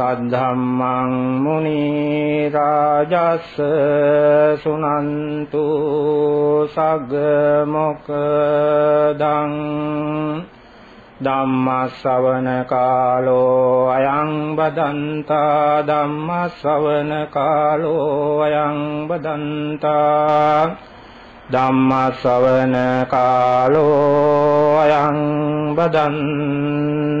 සද්ධම්මං මුනි රාජස් සුනන්තු සග්ග මොකදං ධම්මස්සවන කාලෝ අයං බදන්තා ධම්මස්සවන කාලෝ අයං බදන්තා ධම්මස්සවන කාලෝ අයං බදන්තා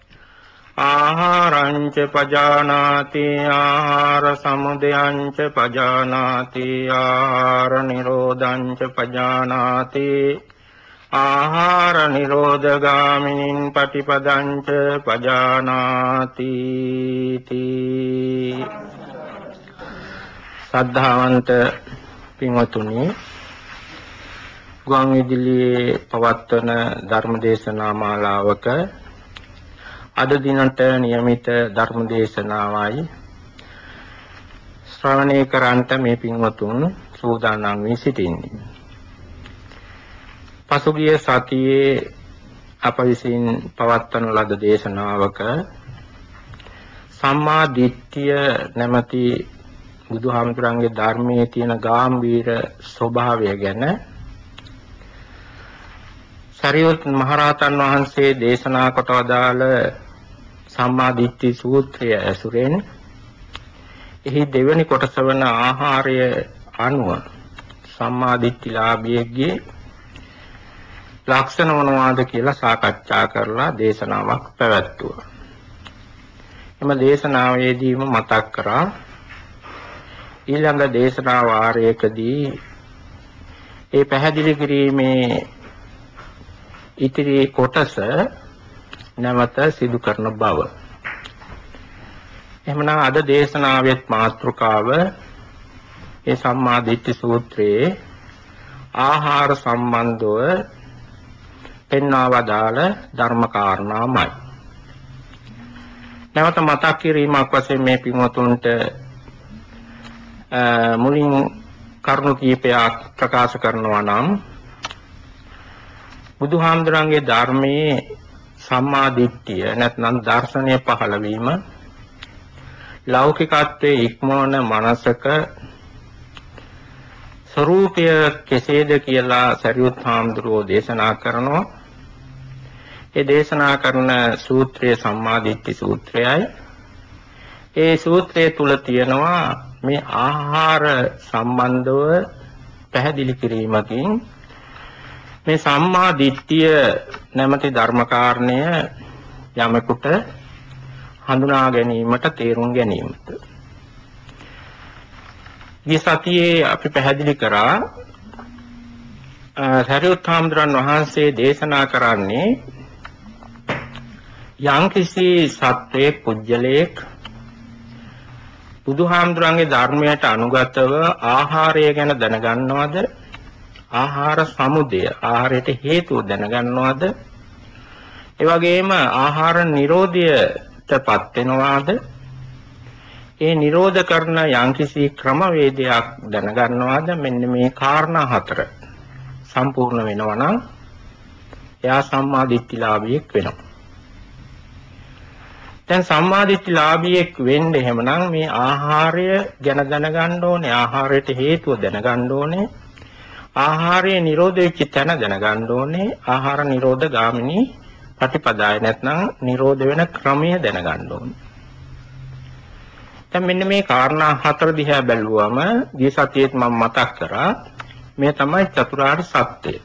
ආහාරංච පජානාති ආහාර සමුදයංච පජානාති ආහාර නිරෝධංච පජානාති ආහාර නිරෝධගාමිනින් පටිපදංච පජානාති සද්ධාවන්ත පින්වතුනි ගුවන් විදුලියේ පවත්වන ධර්මදේශනා මාලාවක අද දිනට નિયમિત ධර්ම දේශනාවයි ශ්‍රවණය කරන්ට මේ පින්වතුන් සූදානම් වී සිටින්නේ. පසුගිය සතියේ අප විසින් පවත්වන ලද දේශනාවක සම්මා දිට්ඨිය නැමැති බුදුහාමුදුරන්ගේ ධර්මයේ තියෙන ගාම්භීර ස්වභාවය ගැන සරියුත් මහරහතන් වහන්සේ දේශනා කොට වදාළ සම්මා දිට්ඨි සූත්‍රය ඇසුරෙන් එහි දෙවැනි කොටස වන ආහාරය අනුව සම්මා දිට්ඨිලාභියෙක්ගේ ලක්ෂණ මොනවාද කියලා සාකච්ඡා කරලා දේශනාවක් පැවැත්තුවා. එම දේශනාවේදීම මතක් කරා ඊළඟ දේශනා වාරයකදී ඒ පැහැදිලි කිරීමේ ඉතිරි කොටස නැවත සිදු කරන බව. එහෙමනම් අද දේශනාවෙත් මාතෘකාව ඒ සම්මා දිට්ඨි සූත්‍රයේ ආහාර සම්බන්ධව පෙන්වවදාළ ධර්ම කාරණාමයි. නැවත මතක් කිරීමක් වශයෙන් මේ පින්වතුන්ට මුලින් කරුණු කීපයක් ප්‍රකාශ කරනවා නම් බුදුහාමුදුරන්ගේ ධර්මයේ සම්මා දිට්ඨිය නැත්නම් දර්ශනය පහළ වීම ලෞකිකත්වයේ ඉක්මවන මනසක ස්වરૂපය කෙසේද කියලා සරියුත් හාමුදුරුවෝ දේශනා කරනවා. ඒ දේශනා කරන සූත්‍රය සම්මා දිට්ඨි සූත්‍රයයි. ඒ සූත්‍රය තුල තියෙනවා මේ ආහාර සම්බන්ධව පැහැදිලි කිරීමකින් මේ සම්මා දිට්ඨිය නැමැති ධර්මකාරණය යමෙකුට හඳුනා ගැනීමට තේරුම් ගැනීමට. මේ සතියේ අපි පැහැදිලි කරා සරියුත් හාමුදුරන් වහන්සේ දේශනා කරන්නේ යම්කිසි සත්වයේ පුජ්‍යලයක් බුදුහාමුදුරන්ගේ ධර්මයට අනුගතව ආහාරය ගැන දැනගන්නවද ආහාර සමුදය. ආහාරයට හේතුව දැනගන්නවද? ඒ වගේම ආහාර නිරෝධයටපත් වෙනවාද? ඒ නිරෝධ කරන යම්කිසි ක්‍රමවේදයක් දැනගන්නවාද? මෙන්න මේ කාරණා හතර සම්පූර්ණ වෙනවා නම් එයා සම්මා දිට්ඨිලාභියෙක් වෙනවා. දැන් සම්මාදිට්ඨිලාභියෙක් වෙන්න එහෙමනම් මේ ආහාරය ගැන දැනගන්න ඕනේ. ආහාරයට හේතුව දැනගන්න ඕනේ. ආහාරයේ නිරෝධ වෙච්ච තැන දැනගන්න ඕනේ. ආහාර නිරෝධ ගාමිනී ප්‍රතිපදාය නැත්නම් නිරෝධ වෙන ක්‍රමය දැනගන්න ඕනේ. දැන් මෙන්න මේ කාරණා හතර දිහා බැලුවම ගිය සතියේත් මම මතක් කරා. මේ තමයි චතුරාර්ය සත්‍යය.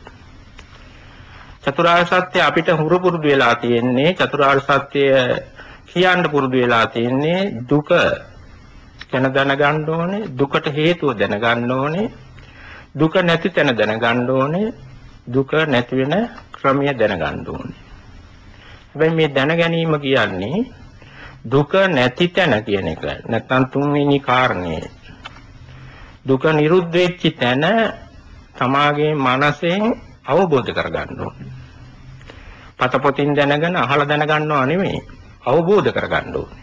චතුරාර්ය සත්‍ය අපිට හුරු පුරුදු වෙලා තියෙන්නේ චතුරාර්ය සත්‍ය කියන්න පුරුදු වෙලා තියෙන්නේ දුක ගැන දැනගන්න ඕනේ දුකට හේතුව දැනගන්න ඕනේ දුක නැති තැන දැනගන්න ඕනේ. දුක නැති වෙන ක්‍රමය දැනගන්න ඕනේ. හැබැයි මේ දැන ගැනීම කියන්නේ දුක නැති තැන කියන එක. නැත්නම් තුන්වෙනි කාරණේ දුක නිරුද්ධ වෙච්ච තැන තමාගේ මනසෙන් අවබෝධ කරගන්න ඕනේ. පතපොතින් දැනගෙන අහලා දැනගන්නව නෙමෙයි. අවබෝධ කරගන්න ඕනේ.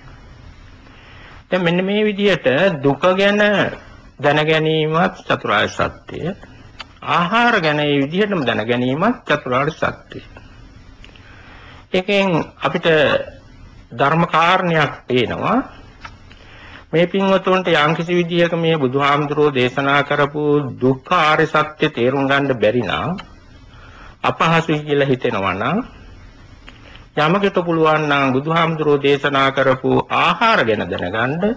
දැන් මෙන්න මේ විදිහට දුක ගැන දැන ගැනීමත් චතුරාර්ය සත්‍යය. ආහාර ගැන මේ විදිහටම දැන ගැනීමත් චතුරාර්ය සත්‍යය. එකෙන් අපිට ධර්ම කාරණයක් පේනවා. මේ පින්වතුන්ට යම්කිසි විදිහක මේ බුදුහාමුදුරෝ දේශනා කරපු දුක්ඛ ආර්ය සත්‍ය තේරුම් ගන්න බැරි නම් අපහසුයි කියලා හිතෙනවා නම් යමකට පුළුවන් නම් බුදුහාමුදුරෝ දේශනා කරපු ආහාර ගැන දැනගන්න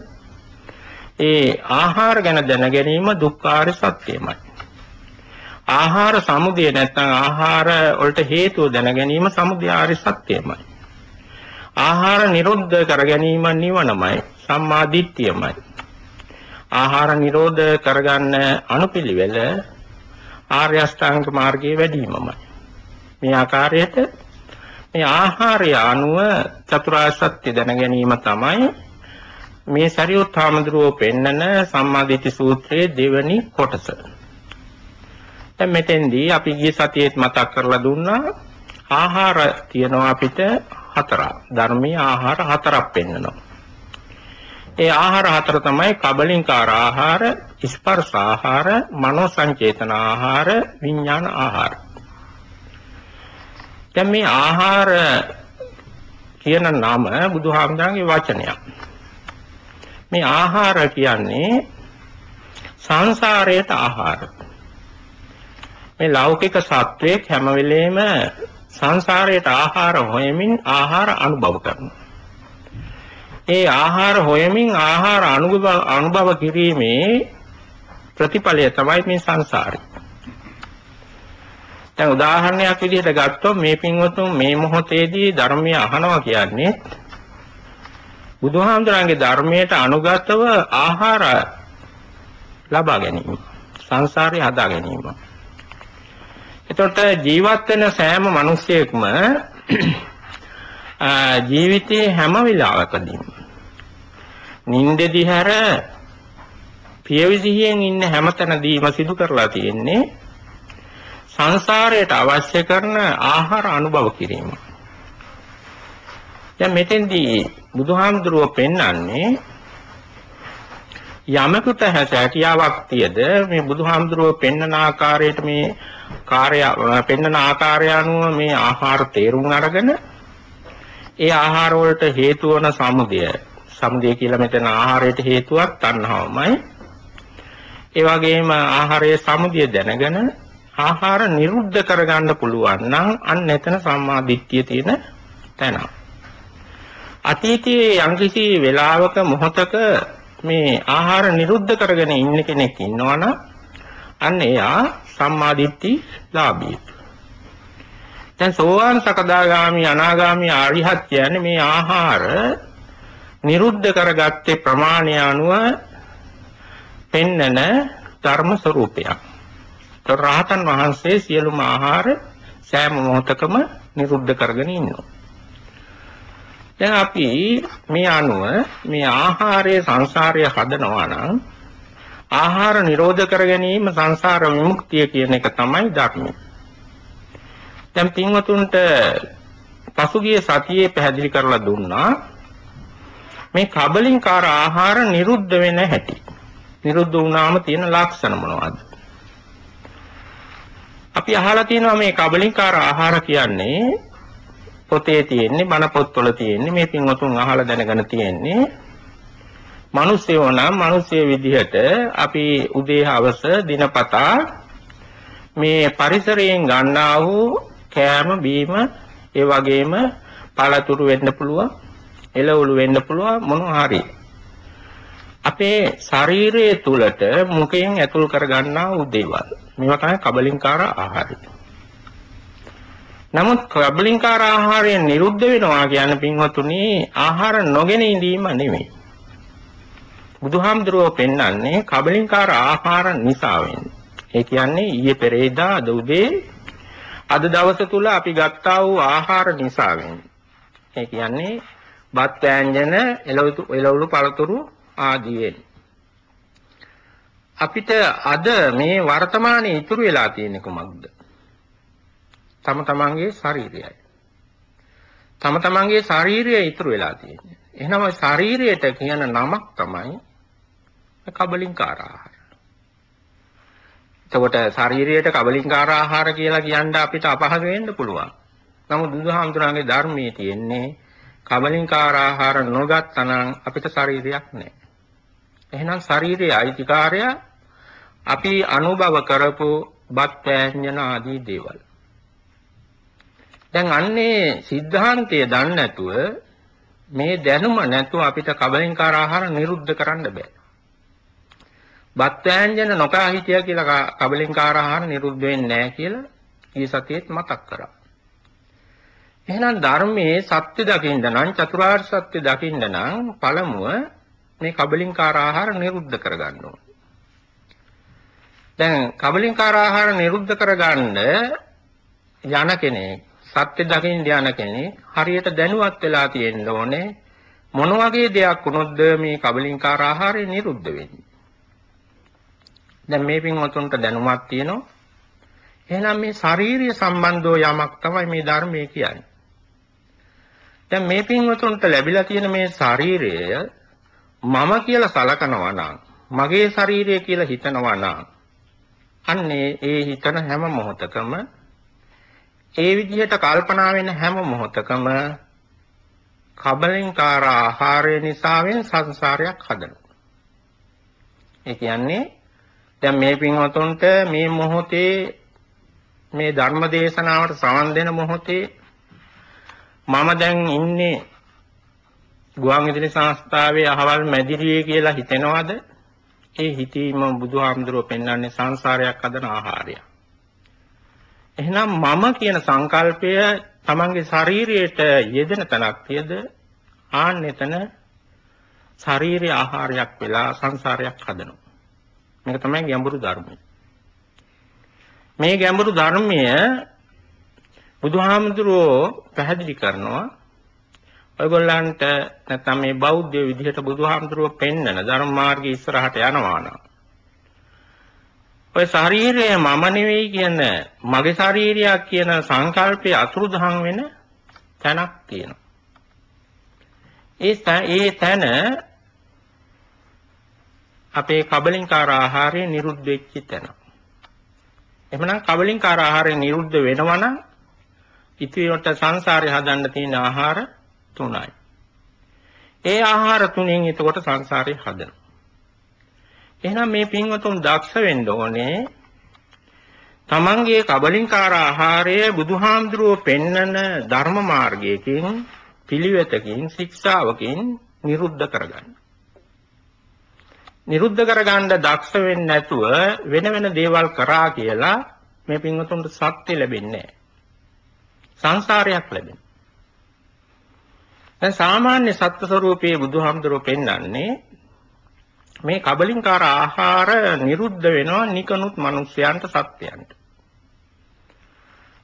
ඒ ආහාර ගැන දැන ගැනීම දුක්ඛාර සත්‍යමයි. ආහාර සමුදය නැත්නම් ආහාර වලට හේතුව දැන ගැනීම සමුදය ආර්ය සත්‍යමයි. ආහාර නිරුද්ධ කර ගැනීම නිවනමයි සම්මා දිට්ඨියමයි. ආහාර නිරෝධ කරගන්න අනුපිළිවෙල ආර්ය අෂ්ටාංග මාර්ගයේ වැඩිමමයි. මේ ආකාරයට මේ ආහාරය අනුව චතුරාර්ය සත්‍ය දැන ගැනීම තමයි මේ සරියුත් හාමුදුරුවෝ පෙන්නන සම්මාදිට්ඨි සූත්‍රයේ දෙවැනි කොටස. දැන් මෙතෙන්දී අපි ගිය සතියේත් මතක් කරලා දුන්නා ආහාර තියෙනවා අපිට හතරක්. ධර්මීය ආහාර හතරක් පෙන්නනවා. ඒ ආහාර හතර තමයි කබලින්කාර ආහාර, ස්පර්ශ ආහාර, මනෝ සංචේතන ආහාර, විඥාන ආහාර. දැන් මේ ආහාර කියන නම බුදුහාමුදුරන්ගේ වචනයක්. මේ ආහාර කියන්නේ සංසාරයට ආහාර. මේ ලෞකික සත්වයක් හැම වෙලේම සංසාරයට ආහාර හොයමින් ආහාර අනුභව කරනවා. ඒ ආහාර හොයමින් ආහාර අනුභව අනුභව කිරීමේ ප්‍රතිඵලය තමයි මේ සංසාරය. දැන් උදාහරණයක් විදිහට ගත්තොත් මේ පින්වතුන් මේ මොහොතේදී ධර්මය අහනවා කියන්නේ බුදුහාමුදුරන්ගේ ධර්මයට අනුගතව ආහාර ලබා ගැනීම සංසාරේ හදා ගැනීම. එතකොට ජීවත් වෙන සෑම මිනිසෙක්ම ජීවිතයේ හැම වෙලාවකදීම නින්දෙදි හැර පියවිසියෙන් ඉන්න හැමතැනදීම සිදු කරලා තියෙන්නේ සංසාරයට අවශ්‍ය කරන ආහාර අනුභව කිරීම. දැන් මෙතෙන්දී බුදුහාමුදුරුව පෙන්වන්නේ යමකට හැකියාවක් තියද මේ බුදුහාමුදුරුව පෙන්වන ආකාරයට මේ කාර්ය පෙන්වන ආකාරය අනුව මේ ආහාර තේරුම් අරගෙන ඒ ආහාර වලට හේතු වන සමුදය සමුදය කියලා මෙතන ආහාරයට හේතුවක් තණ්හාවමයි ඒ වගේම ආහාරයේ සමුදය දැනගෙන ආහාර නිරුද්ධ කරගන්න පුළුවන් නම් අන්න එතන සම්මා දිට්ඨිය තියෙන තැන. අතීතයේ යම්කිසි වෙලාවක මොහතක මේ ආහාර නිරුද්ධ කරගෙන ඉන්න කෙනෙක් ඉන්නවනම් අන්න එයා සම්මා දිට්ඨි ලාභී. දැන් සෝවාන් සකදාගාමි අනාගාමි ආරිහත් කියන්නේ මේ ආහාර නිරුද්ධ කරගත්තේ ප්‍රමාණය අනුව පෙන්නන ධර්ම ස්වરૂපයක්. රහතන් වහන්සේ සියලුම ආහාර සෑම මොහොතකම නිරුද්ධ කරගෙන ඉන්නවා. දැන් අපි මේ අනුව මේ ආහාරයේ සංසාරය හදනවා නම් ආහාර නිරෝධ කර ගැනීම සංසාර විමුක්තිය කියන එක තමයි ධර්මය. දැන් පින්වතුන්ට පසුගිය සතියේ පැහැදිලි කරලා දුන්නා මේ කබලින්කාර ආහාර නිරුද්ධ වෙන හැටි. නිරුද්ධ වුණාම තියෙන ලක්ෂණ මොනවද? අපි අහලා තියෙනවා මේ කබලින්කාර ආහාර කියන්නේ පොතේ තියෙන්නේ බණ පොත්වල තියෙන්නේ මේ පින්වතුන් අහලා දැනගෙන තියෙන්නේ. මිනිස්සයෝ නම් මිනිස්සය විදිහට අපි උදේ හවස දිනපතා මේ පරිසරයෙන් ගන්නා වූ කෑම බීම ඒ වගේම පළතුරු වෙන්න පුළුවන් එළවලු වෙන්න පුළුවන් මොනවා හරි. අපේ ශරීරයේ තුලට මුඛයෙන් ඇතුල් කර ගන්නා වූ දේවල්. මේවා තමයි කබලින්කාර ආහාරය. නමුත් කබලින්කාර ආහාරය නිරුද්ධ වෙනවා කියන පින්වතුනි ආහාර නොගෙන ඉඳීම නෙමෙයි බුදුහාමුදුරුවෝ පෙන්වන්නේ කබලින්කාර ආහාර නිසා වෙන්නේ. ඒ කියන්නේ ඊයේ පෙරේදා අද උදේ අද දවස තුල අපි ගත්තා වූ ආහාර නිසා වෙන්නේ. ඒ කියන්නේ බත් වෑංජන එළවලු එළවලු පළතුරු ආදී අපිට අද මේ වර්තමානයේ ඉතුරු වෙලා තියෙන්නේ කොමක්ද? තම තමන්ගේ ශරීරයයි. තම තමන්ගේ ශරීරය ඉතුරු වෙලා තියෙන්නේ. එහෙනම් ශරීරයට කියන නමක් තමයි කබලින්කාර ආහාර. එතකොට ශරීරයට කබලින්කාර ආහාර කියලා කියන්න අපිට අපහසු වෙන්න පුළුවන්. නමුත් බුදුහාමුදුරන්ගේ ධර්මයේ තියෙන්නේ කබලින්කාර ආහාර නොගත්තනම් අපිට ශරීරයක් නැහැ. එහෙනම් ශරීරයේ අයිතිකාරය අපි අනුභව කරපු බත් වෑංජන ආදී දේවල්. දැන් අන්නේ સિદ્ધාන්තය දන්නේ නැතුව මේ දැනුම නැතුව අපිට කබලින්කාර ආහාර නිරුද්ධ කරන්න බෑ. බත් වෑංජන නොකා හිටියා කියලා කබලින්කාර ආහාර නිරුද්ධ වෙන්නේ නැහැ කියලා ඊ සතියේත් මතක් කරා. එහෙනම් ධර්මයේ සත්‍ය දකින්න නම් චතුරාර්ය සත්‍ය දකින්න නම් පළමුව මේ කබලින්කාර ආහාර නිරුද්ධ කරගන්න ඕනේ. දැන් කබලින්කාර ආහාර නිරුද්ධ කරගන්න යන කෙනෙක් සත්‍ය දකින්න යන කෙනෙක් හරියට දැනුවත් වෙලා තියෙන්න ඕනේ මොන වගේ දෙයක් වුණොත්ද මේ කබලින්කාර ආහාරය නිරුද්ධ වෙන්නේ. දැන් මේ පින්වතුන්ට දැනුමක් තියෙනවා. එහෙනම් මේ ශාරීරිය සම්බන්ධව යමක් තමයි මේ ධර්මයේ කියන්නේ. දැන් මේ පින්වතුන්ට ලැබිලා තියෙන මේ ශාරීරය මම කියලා සලකනවා නම් මගේ ශරීරය කියලා හිතනවා නම් අන්නේ ඒ හිතන හැම මොහොතකම ඒ විදිහට කල්පනා වෙන හැම මොහොතකම කබලින්කාර ආහාරය නිසාවෙන් සංසාරයක් හදනවා. ඒ කියන්නේ දැන් මේ පින්වතුන්ට මේ මොහොතේ මේ ධර්ම දේශනාවට සවන් දෙන මොහොතේ මම දැන් ඉන්නේ ගුවන් විදුලි සංස්ථාවේ අහවල් මැදිරියේ කියලා හිතෙනවද? ඒ හිතීම බුදුහාමුදුරුව පෙන්වන්නේ සංසාරයක් හදන ආහාරය. එහෙනම් මම කියන සංකල්පය තමන්ගේ ශරීරයට යෙදෙන තැනක් තියද ආන්න එතන ශාරීරික ආහාරයක් වෙලා සංසාරයක් හදනවා. මේක තමයි ගැඹුරු ධර්මය. මේ ගැඹුරු ධර්මය බුදුහාමුදුරුවෝ පැහැදිලි කරනවා ඔයගොල්ලන්ට නැත්නම් මේ බෞද්ධ විදිහට බුදුහාමුදුරුවෝ පෙන්නන ධර්ම මාර්ගයේ ඉස්සරහට යනවා නම් ඔය ශරීරය මම නෙවෙයි කියන මගේ ශරීරයක් කියන සංකල්පයේ අතුරුදහන් වෙන තැනක් තියෙනවා. ඒ ඒ තැන අපේ කබලින්කාර ආහාරය නිරුද්ධ වෙච්ච තැන. එහෙමනම් කබලින්කාර ආහාරය නිරුද්ධ වෙනවා නම් ඉතිරියට සංසාරේ හදන්න තියෙන ආහාර තුනයි. ඒ ආහාර තුනෙන් එතකොට සංසාරේ හදනවා. එහෙනම් මේ පින්වතුන් දක්ෂ වෙන්න ඕනේ තමන්ගේ කබලින්කාර ආහාරය බුදුහාමුදුරුව පෙන්නන ධර්ම මාර්ගයකින් පිළිවෙතකින් ශික්ෂාවකින් නිරුද්ධ කරගන්න. නිරුද්ධ කරගන්න දක්ෂ වෙන්නේ නැතුව වෙන වෙන දේවල් කරා කියලා මේ පින්වතුන්ට සත්‍ය ලැබෙන්නේ සංසාරයක් ලැබෙන. දැන් සාමාන්‍ය සත්‍ය ස්වરૂපයේ බුදුහාමුදුරුව පෙන්වන්නේ මේ කබලින්කාර ආහාර නිරුද්ධ වෙනවා නිකනුත් මිනිස්යන්ට සත්‍යයන්ට.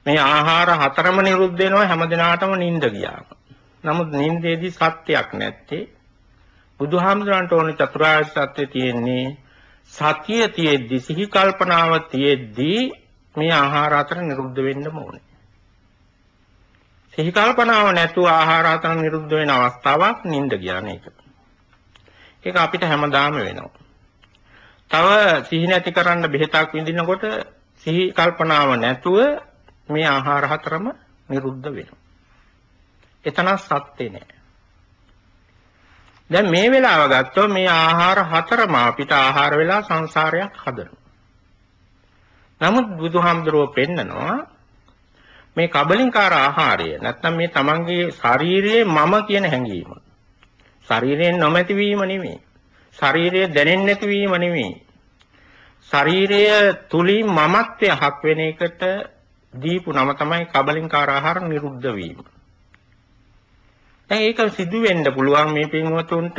මේ ආහාර හතරම නිරුද්ධ වෙනවා හැමදිනාටම නිින්ද ගියාම. නමුත් නින්දේදී සත්‍යයක් නැත්තේ. බුදුහාමුදුරන්ට ඕන චතුරාර්ය සත්‍ය තියෙන්නේ සතිය තියෙද්දි සිහි කල්පනාව තියෙද්දි මේ ආහාර අතර නිරුද්ධ වෙන්න ඕනේ. සිහි කල්පනාව නැතුව ආහාර අතර නිරුද්ධ වෙන අවස්ථාවක් නිින්ද කියන්නේ ඒක. ඒක අපිට හැමදාම වෙනවා. තව සිහි නැති කරන්න බෙහෙතක් විඳිනකොට සිහි කල්පනාව නැතුව මේ ආහාර හතරම නිරුද්ධ වෙනවා. එතන සත්‍ය නෑ. දැන් මේ වෙලාව ගත්තොත් මේ ආහාර හතරම අපිට ආහාර වෙලා සංසාරයක් හදනවා. නමුත් බුදුහාමුදුරුවෝ පෙන්නනවා මේ කබලින්කාර ආහාරය නැත්නම් මේ තමන්ගේ ශාරීරියේ මම කියන හැඟීම. ශරීරයෙන් නොමැති වීම නෙමෙයි. ශරීරය දැනෙන්නේ නැති වීම නෙමෙයි. ශරීරය තුලින් මමත්වය හක් වෙන එකට දීපු නම තමයි කබලින්කාර ආහාර නිරුද්ධ වීම. දැන් ඒක සිදු වෙන්න පුළුවන් මේ පින්වතුන්ට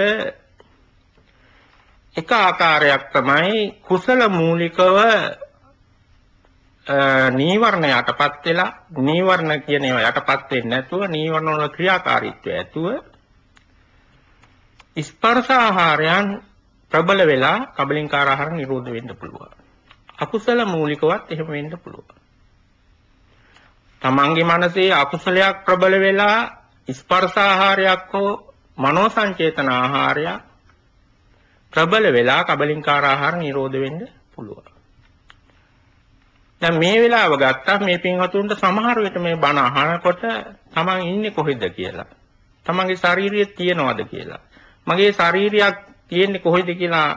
එක ආකාරයක් තමයි කුසල මූලිකව නීවරණ යටපත් වෙලා නීවරණ කියන ඒවා යටපත් වෙන්නේ නැතුව නීවරණ වල ක්‍රියාකාරීත්වය ඇතුව ස්පර්ශ ආහාරයන් ප්‍රබල වෙලා කබලින්කාර ආහාර නිරෝධ වෙන්න පුළුවන්. අකුසල මූලිකවත් එහෙම වෙන්න පුළුවන්. තමන්ගේ මනසේ අකුසලයක් ප්‍රබල වෙලා ස්පර්ශ ආහාරයක් හෝ මනෝ සංචේතන ආහාරයක් ප්‍රබල වෙලා කබලින්කාර ආහාර නිරෝධ වෙන්න පුළුවන්. දැන් මේ වෙලාව ගත්තා මේ පින්වතුන්ට සමහර විට මේ බණ අහනකොට තමන් ඉන්නේ කොහෙද කියලා. තමන්ගේ ශාරීරිය තියනවද කියලා. මගේ ශාරීරියක් තියෙන්නේ කොහෙද කියලා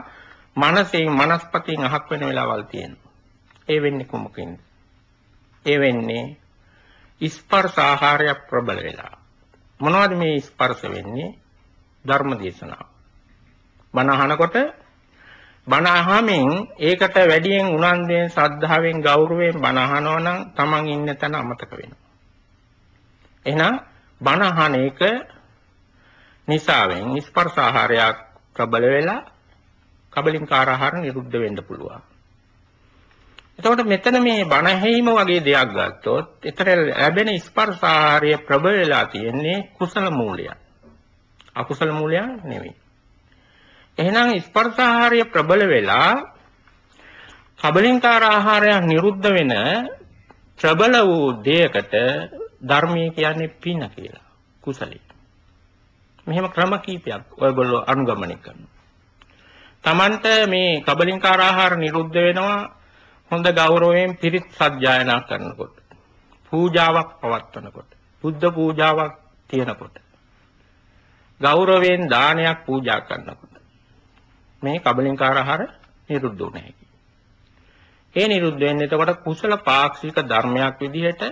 මනසෙන් මනස්පතින් අහක් වෙන වෙලාවල් තියෙනවා. ඒ වෙන්නේ කොමකින්ද? ඒ වෙන්නේ ස්පර්ශ ආහාරය ප්‍රබල වෙලා. මොනවද මේ ස්පර්ශ වෙන්නේ? ධර්ම දේශනාව. බණ අහනකොට බණ අහමින් ඒකට වැඩියෙන් උනන්දුවෙන් ශ්‍රද්ධාවෙන් ගෞරවයෙන් බණ අහනවා නම් Taman ඉන්න තැන අමතක වෙනවා. එහෙනම් බණ අහන එක නිසාවෙන් ස්පර්ශ ආහාරයක් ප්‍රබල වෙලා කබලින්කාර ආහාර නිරුද්ධ වෙන්න පුළුවන්. එතකොට මෙතන මේ බණ ඇහිීම වගේ දෙයක් ගත්තොත් එතන ලැබෙන ස්පර්ශ ආහාරය ප්‍රබල වෙලා තියෙන්නේ කුසල මූලයක්. අකුසල මූලයක් නෙවෙයි. එහෙනම් ස්පර්ශ ආහාරය ප්‍රබල වෙලා කබලින්කාර ආහාරයක් නිරුද්ධ වෙන ප්‍රබල වූ දෙයකට ධර්මයේ කියන්නේ පින කියලා. කුසලයි. මෙහෙම ක්‍රම කීපයක් ඔයගොල්ලෝ අනුගමනය කරනවා. Tamanට මේ කබලින්කාර ආහාර නිරුද්ධ වෙනවා හොඳ ගෞරවයෙන් පිරිත් සජ්ජායනා කරනකොට. පූජාවක් පවත්වනකොට. බුද්ධ පූජාවක් තියනකොට. ගෞරවයෙන් දානයක් පූජා කරනකොට. මේ කබලින්කාර ආහාර නිරුද්ධ වුණ හැකි. ඒ නිරුද්ධ වෙන්නේ එතකොට කුසල පාක්ෂික ධර්මයක් විදිහට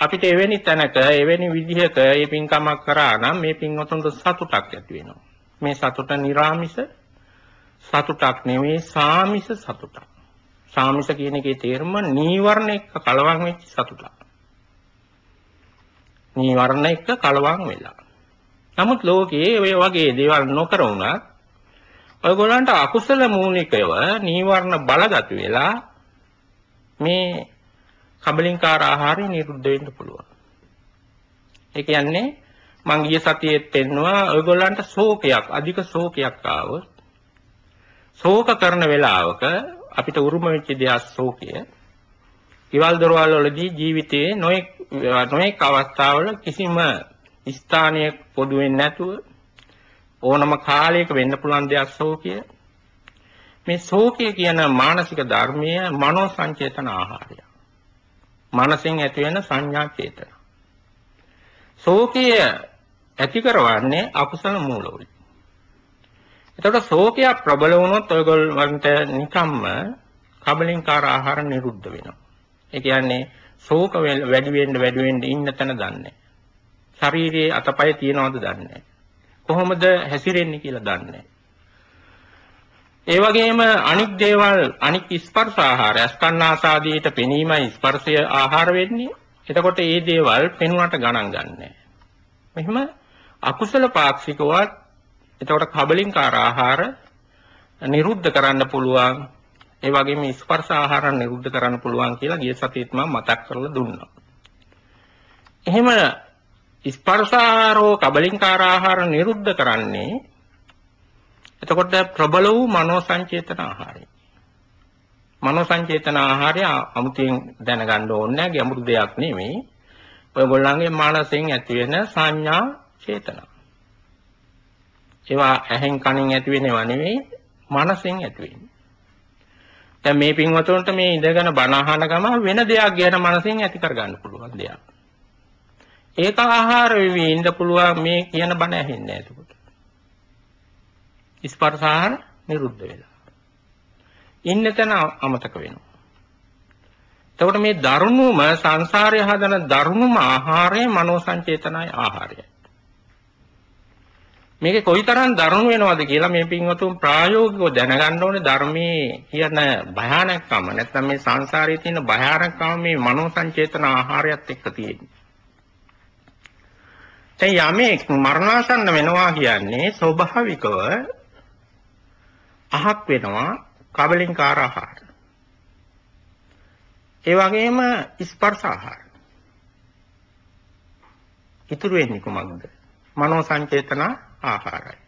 අපිට එවැනි තැනක එවැනි විදිහක මේ පින්කමක් කරා නම් මේ පින්වතුන්ට සතුටක් ඇති වෙනවා. මේ සතුට නිර්ාමිෂ සතුටක් නෙවෙයි සාමිෂ සතුටක්. සාමිෂ කියන එකේ තේරුම නීවරණ එක්ක කලවම් වෙච්ච සතුටක්. නීවරණ එක්ක කලවම් වෙලා. නමුත් ලෝකයේ ඔය වගේ දේවල් නොකර වුණත් ඔයගොල්ලන්ට අකුසල මූලිකව නීවරණ බලගත් වෙලා මේ කබලින්කාර ආහාරය නිරුද්ධ වෙන්න පුළුවන්. ඒ කියන්නේ මං ගිය සතියේ පෙන්නවා ඔයගොල්ලන්ට ශෝකයක් අධික ශෝකයක් ආවොත් ශෝක කරන වෙලාවක අපිට උරුම වෙච්ච දෙයක් ශෝකය. ඊවල් දරවල් වලදී ජීවිතයේ නොඑක් නොඑක් අවස්ථාවල කිසිම ස්ථානයක පොදු වෙන්නේ නැතුව ඕනම කාලයක වෙන්න පුළුවන් දෙයක් ශෝකය. මේ ශෝකය කියන මානසික ධර්මය මනෝ සංචේතන ආහාරය. මනසෙන් ඇති වෙන සංඥා චේතන. ශෝකය ඇති කරවන්නේ අකුසල මූලවලින්. එතකොට ශෝකය ප්‍රබල වුණොත් ඔයගොල්ලන්ට නිකම්ම කබලින්කාර ආහාර නිරුද්ධ වෙනවා. ඒ කියන්නේ ශෝක වැඩි වෙන්න වැඩි වෙන්න ඉන්න තැන දන්නේ ශරීරයේ අතපය තියනවද දන්නේ කොහොමද හැසිරෙන්නේ කියලා දන්නේ ඒ වගේම අනික් දේවල් අනික් ස්පර්ශ ආහාර අස්කන්නාසාදීට පෙනීමයි ස්පර්ශය ආහාර වෙන්නේ. එතකොට මේ දේවල් පෙනුනට ගණන් ගන්නෑ. මෙහෙම අකුසල පාක්ෂිකවත් එතකොට කබලින්කාර ආහාර නිරුද්ධ කරන්න පුළුවන්. ඒ වගේම ස්පර්ශ ආහාර නිරුද්ධ කරන්න පුළුවන් කියලා ගිය සතියේත් මම මතක් කරලා දුන්නා. එහෙම ස්පර්ශාහාරෝ කබලින්කාර ආහාර නිරුද්ධ කරන්නේ එතකොට ප්‍රබල වූ මනෝ සංචේතන ආහාරය. මනෝ සංචේතන ආහාරය අමුතුවෙන් දැනගන්න ඕනේ නැහැ ගැඹුරු දෙයක් නෙමෙයි. ඔයගොල්ලන්ගේ මානසයෙන් ඇති වෙන සංඥා චේතනා. ඒවා ඇහෙන් කනින් ඇති වෙනව නෙවෙයි මනසෙන් ඇති වෙන්නේ. දැන් මේ පින්වතුන්ට මේ ඉඳගෙන බණ අහන ගම වෙන දෙයක් ගැන මනසෙන් ඇති කරගන්න පුළුවන් දෙයක්. ඒක ආහාර වෙවි ඉන්න පුළුවන් මේ කියන බණ ඇහෙන්නේ නැහැ එතකොට. ස්පර්ශ ආහාර නිරුද්ධ වෙලා. ඉන්න තැන අමතක වෙනවා. එතකොට මේ දරුණුම සංසාරය හදන දරුණුම ආහාරය මනෝ සංචේතනයි ආහාරයයි. මේකේ කොයිතරම් දරුණු වෙනවද කියලා මේ පින්වතුන් ප්‍රායෝගිකව දැනගන්න ඕනේ ධර්මයේ කියන භයානකකම නැත්නම් මේ සංසාරයේ තියෙන භයානකකම මේ මනෝ සංචේතන ආහාරයත් එක්ක තියෙන්නේ. දැන් යමෙක් මරණාසන්න වෙනවා කියන්නේ ස්වභාවිකව අහක් වෙනවා කබලින්කාර ආහාර. ඒ වගේම ස්පර්ශ ආහාර. ඉතුරු වෙන්නේ කොහොමද? මනෝ සංචේතන ආහාරයි.